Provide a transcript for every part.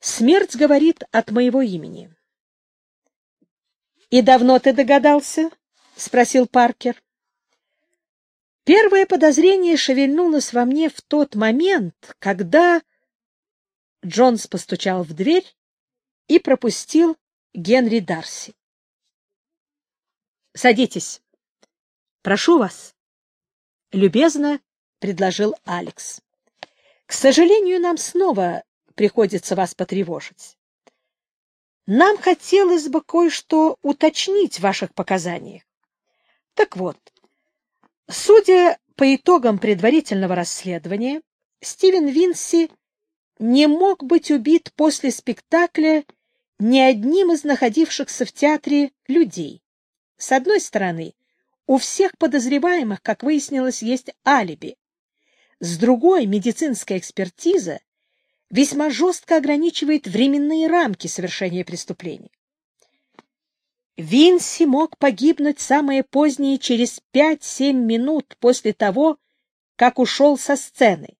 Смерть говорит от моего имени. «И давно ты догадался?» — спросил Паркер. Первое подозрение шевельнулось во мне в тот момент, когда... Джонс постучал в дверь и пропустил Генри Дарси. «Садитесь. Прошу вас», — любезно предложил Алекс. «К сожалению, нам снова приходится вас потревожить. Нам хотелось бы кое-что уточнить в ваших показаниях. Так вот, судя по итогам предварительного расследования, Стивен Винси не мог быть убит после спектакля ни одним из находившихся в театре людей. С одной стороны, у всех подозреваемых, как выяснилось, есть алиби. С другой, медицинская экспертиза весьма жестко ограничивает временные рамки совершения преступлений. Винси мог погибнуть самое позднее через 5-7 минут после того, как ушел со сцены.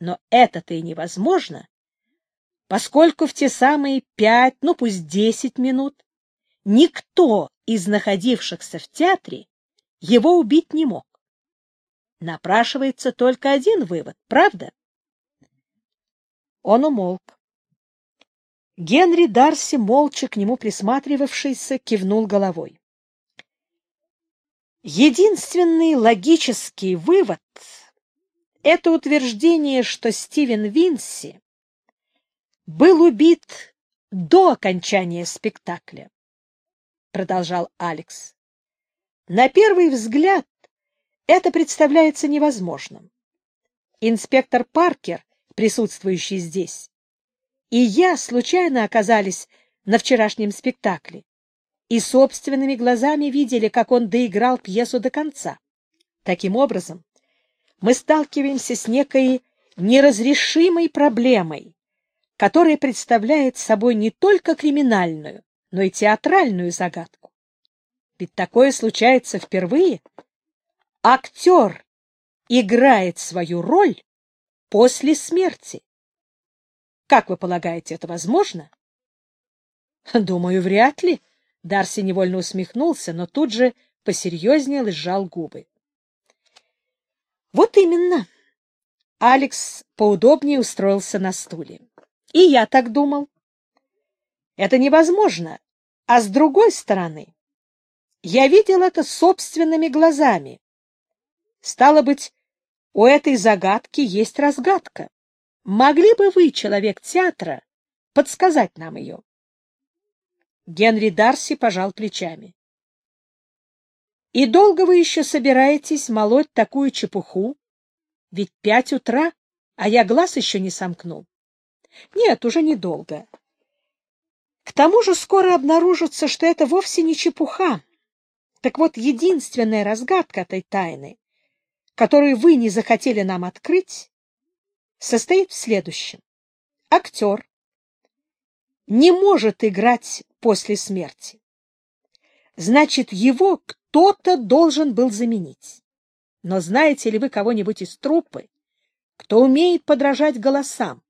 Но это-то и невозможно, поскольку в те самые 5, ну пусть 10 минут, никто из находившихся в театре его убить не мог. Напрашивается только один вывод, правда? Он умолк. Генри Дарси молча к нему присматривавшийся кивнул головой. Единственный логический вывод — это утверждение, что Стивен Винси был убит до окончания спектакля, — продолжал Алекс. На первый взгляд это представляется невозможным. Инспектор Паркер присутствующие здесь. И я случайно оказались на вчерашнем спектакле и собственными глазами видели, как он доиграл пьесу до конца. Таким образом, мы сталкиваемся с некой неразрешимой проблемой, которая представляет собой не только криминальную, но и театральную загадку. Ведь такое случается впервые. Актер играет свою роль после смерти. Как вы полагаете, это возможно? Думаю, вряд ли. Дарси невольно усмехнулся, но тут же посерьезнее сжал губы. Вот именно. Алекс поудобнее устроился на стуле. И я так думал. Это невозможно. А с другой стороны, я видел это собственными глазами. Стало быть, у этой загадки есть разгадка. Могли бы вы, человек театра, подсказать нам ее? Генри Дарси пожал плечами. — И долго вы еще собираетесь молоть такую чепуху? Ведь пять утра, а я глаз еще не сомкнул. Нет, уже недолго. К тому же скоро обнаружится, что это вовсе не чепуха. Так вот, единственная разгадка этой тайны которую вы не захотели нам открыть, состоит в следующем. Актер не может играть после смерти. Значит, его кто-то должен был заменить. Но знаете ли вы кого-нибудь из труппы, кто умеет подражать голосам,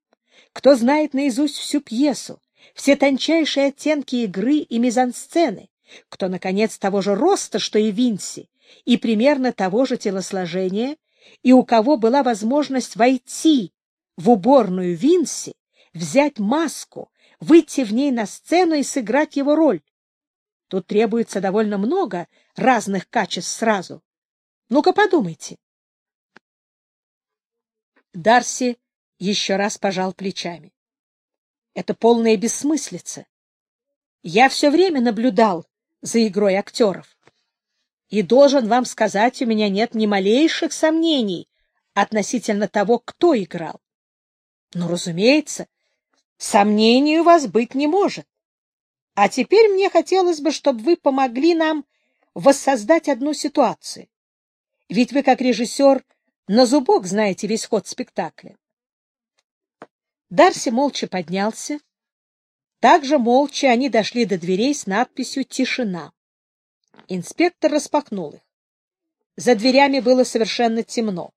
кто знает наизусть всю пьесу, все тончайшие оттенки игры и мизансцены, кто, наконец, того же роста, что и Винси, и примерно того же телосложения, и у кого была возможность войти в уборную Винси, взять маску, выйти в ней на сцену и сыграть его роль. Тут требуется довольно много разных качеств сразу. Ну-ка подумайте. Дарси еще раз пожал плечами. Это полная бессмыслица. Я все время наблюдал за игрой актеров и должен вам сказать, у меня нет ни малейших сомнений относительно того, кто играл. Но, ну, разумеется, сомнений у вас быть не может. А теперь мне хотелось бы, чтобы вы помогли нам воссоздать одну ситуацию. Ведь вы, как режиссер, на зубок знаете весь ход спектакля. Дарси молча поднялся. Также молча они дошли до дверей с надписью «Тишина» инспектор распахнул их. За дверями было совершенно темно.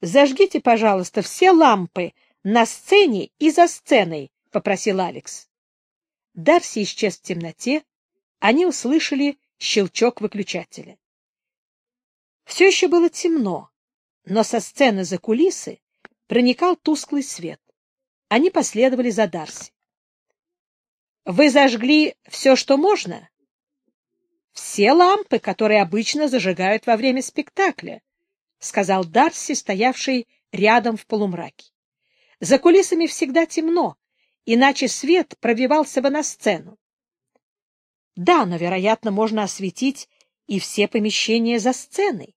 «Зажгите, пожалуйста, все лампы на сцене и за сценой», — попросил Алекс. Дарси исчез в темноте. Они услышали щелчок выключателя. Все еще было темно, но со сцены за кулисы проникал тусклый свет. Они последовали за Дарси. «Вы зажгли все, что можно?» все лампы, которые обычно зажигают во время спектакля, — сказал Дарси, стоявший рядом в полумраке. За кулисами всегда темно, иначе свет пробивался бы на сцену. Да, но, вероятно, можно осветить и все помещения за сценой.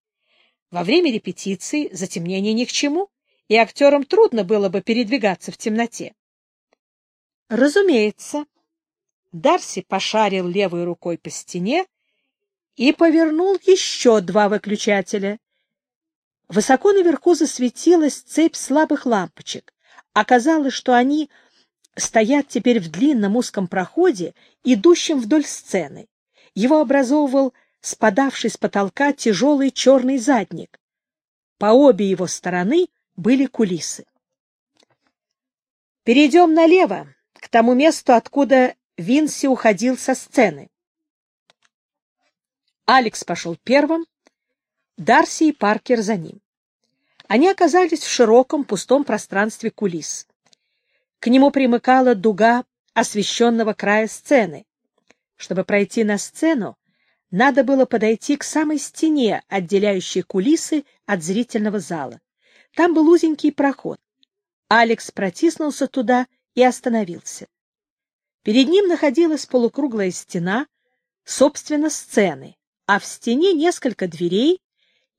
Во время репетиции затемнение ни к чему, и актерам трудно было бы передвигаться в темноте. Разумеется. Дарси пошарил левой рукой по стене, и повернул еще два выключателя. Высоко наверху засветилась цепь слабых лампочек. Оказалось, что они стоят теперь в длинном узком проходе, идущем вдоль сцены. Его образовывал спадавший с потолка тяжелый черный задник. По обе его стороны были кулисы. «Перейдем налево, к тому месту, откуда Винси уходил со сцены». Алекс пошел первым, Дарси и Паркер за ним. Они оказались в широком пустом пространстве кулис. К нему примыкала дуга освещенного края сцены. Чтобы пройти на сцену, надо было подойти к самой стене, отделяющей кулисы от зрительного зала. Там был узенький проход. Алекс протиснулся туда и остановился. Перед ним находилась полукруглая стена, собственно, сцены а в стене несколько дверей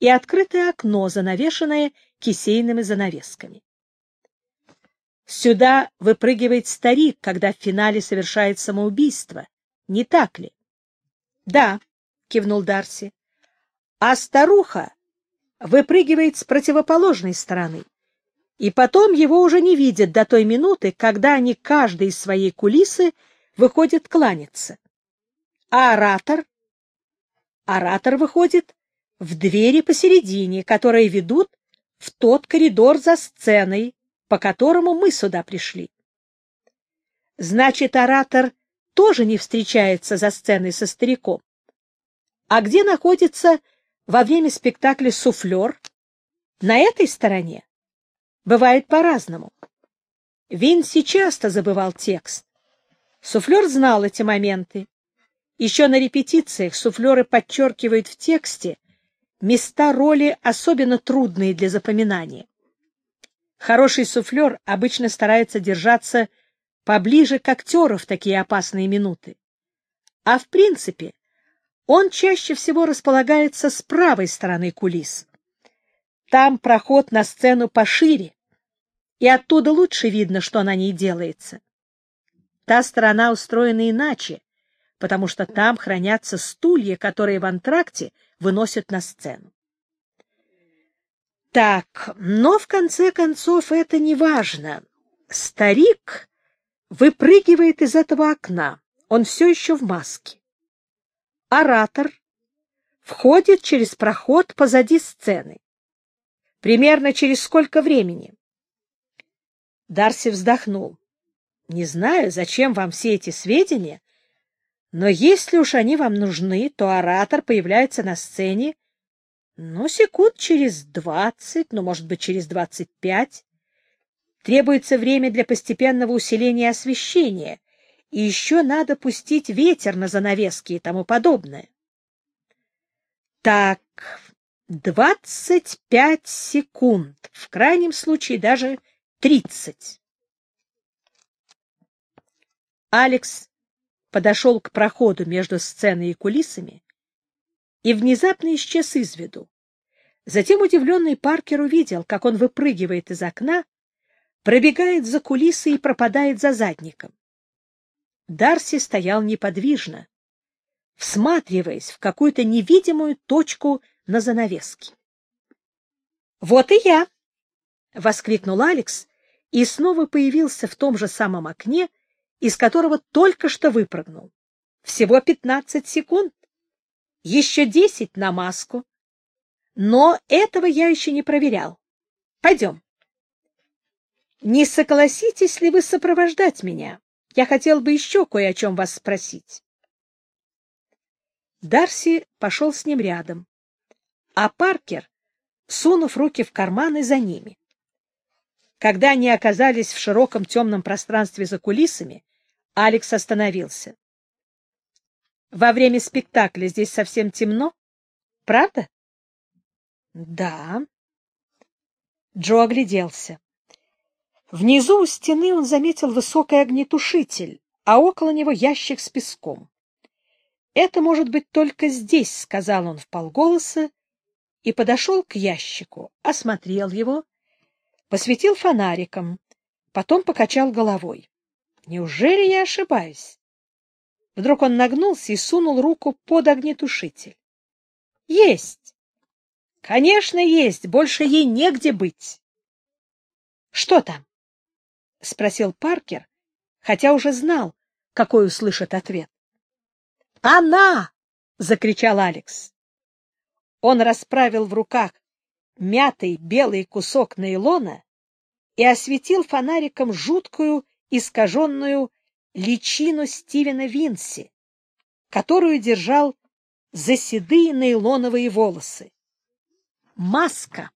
и открытое окно, занавешенное кисейными занавесками. Сюда выпрыгивает старик, когда в финале совершает самоубийство. Не так ли? — Да, — кивнул Дарси. — А старуха выпрыгивает с противоположной стороны. И потом его уже не видят до той минуты, когда они каждый из своей кулисы выходят кланяться. А оратор оратор выходит в двери посередине, которые ведут в тот коридор за сценой, по которому мы сюда пришли. Значит, оратор тоже не встречается за сценой со стариком. А где находится во время спектакля суфлер? На этой стороне. Бывает по-разному. Винси часто забывал текст. Суфлер знал эти моменты еще на репетициях суфлеры подчеркивают в тексте места роли, особенно трудные для запоминания. Хороший суфлер обычно старается держаться поближе к актеру в такие опасные минуты. А в принципе, он чаще всего располагается с правой стороны кулис. Там проход на сцену пошире, и оттуда лучше видно, что на ней делается. Та сторона устроена иначе, потому что там хранятся стулья, которые в антракте выносят на сцену. Так, но в конце концов это не важно. Старик выпрыгивает из этого окна, он все еще в маске. Оратор входит через проход позади сцены. Примерно через сколько времени? Дарси вздохнул. Не знаю, зачем вам все эти сведения, но если уж они вам нужны, то оратор появляется на сцене, ну, секунд через двадцать, ну, может быть, через двадцать пять. Требуется время для постепенного усиления освещения, и еще надо пустить ветер на занавески и тому подобное. Так, двадцать пять секунд, в крайнем случае даже тридцать. Алекс подошел к проходу между сценой и кулисами и внезапно исчез из виду. Затем удивленный Паркер увидел, как он выпрыгивает из окна, пробегает за кулисы и пропадает за задником. Дарси стоял неподвижно, всматриваясь в какую-то невидимую точку на занавеске. «Вот и я!» — воскликнул Алекс и снова появился в том же самом окне, из которого только что выпрыгнул. Всего 15 секунд. Еще 10 на маску. Но этого я еще не проверял. Пойдем. Не согласитесь ли вы сопровождать меня? Я хотел бы еще кое о чем вас спросить. Дарси пошел с ним рядом, а Паркер, сунув руки в карманы, за ними. Когда они оказались в широком темном пространстве за кулисами, Алекс остановился. Во время спектакля здесь совсем темно, правда? Да. Джо огляделся. Внизу у стены он заметил высокий огнетушитель, а около него ящик с песком. Это может быть только здесь, сказал он вполголоса и подошел к ящику, осмотрел его, посветил фонариком, потом покачал головой. Неужели я ошибаюсь? Вдруг он нагнулся и сунул руку под огнетушитель. Есть! Конечно, есть! Больше ей негде быть! Что там? — спросил Паркер, хотя уже знал, какой услышит ответ. «Она!» — закричал Алекс. Он расправил в руках мятый белый кусок нейлона и осветил фонариком жуткую искаженную личину Стивена Винси, которую держал за седые нейлоновые волосы. Маска,